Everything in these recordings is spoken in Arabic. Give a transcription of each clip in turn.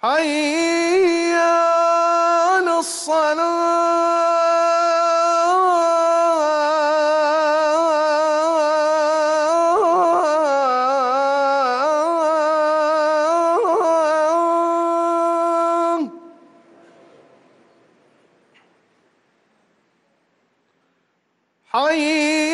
حي على الصلاة حي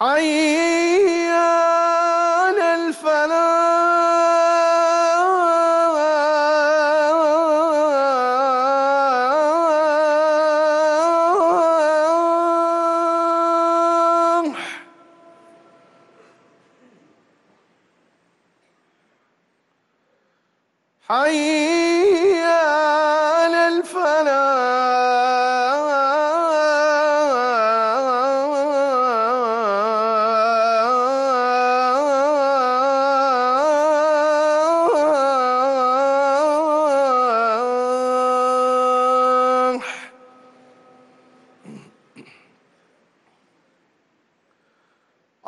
حي الفلاح. حي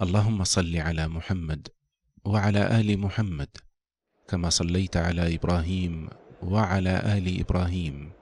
اللهم صل على محمد وعلى آل محمد كما صليت على إبراهيم وعلى آل إبراهيم.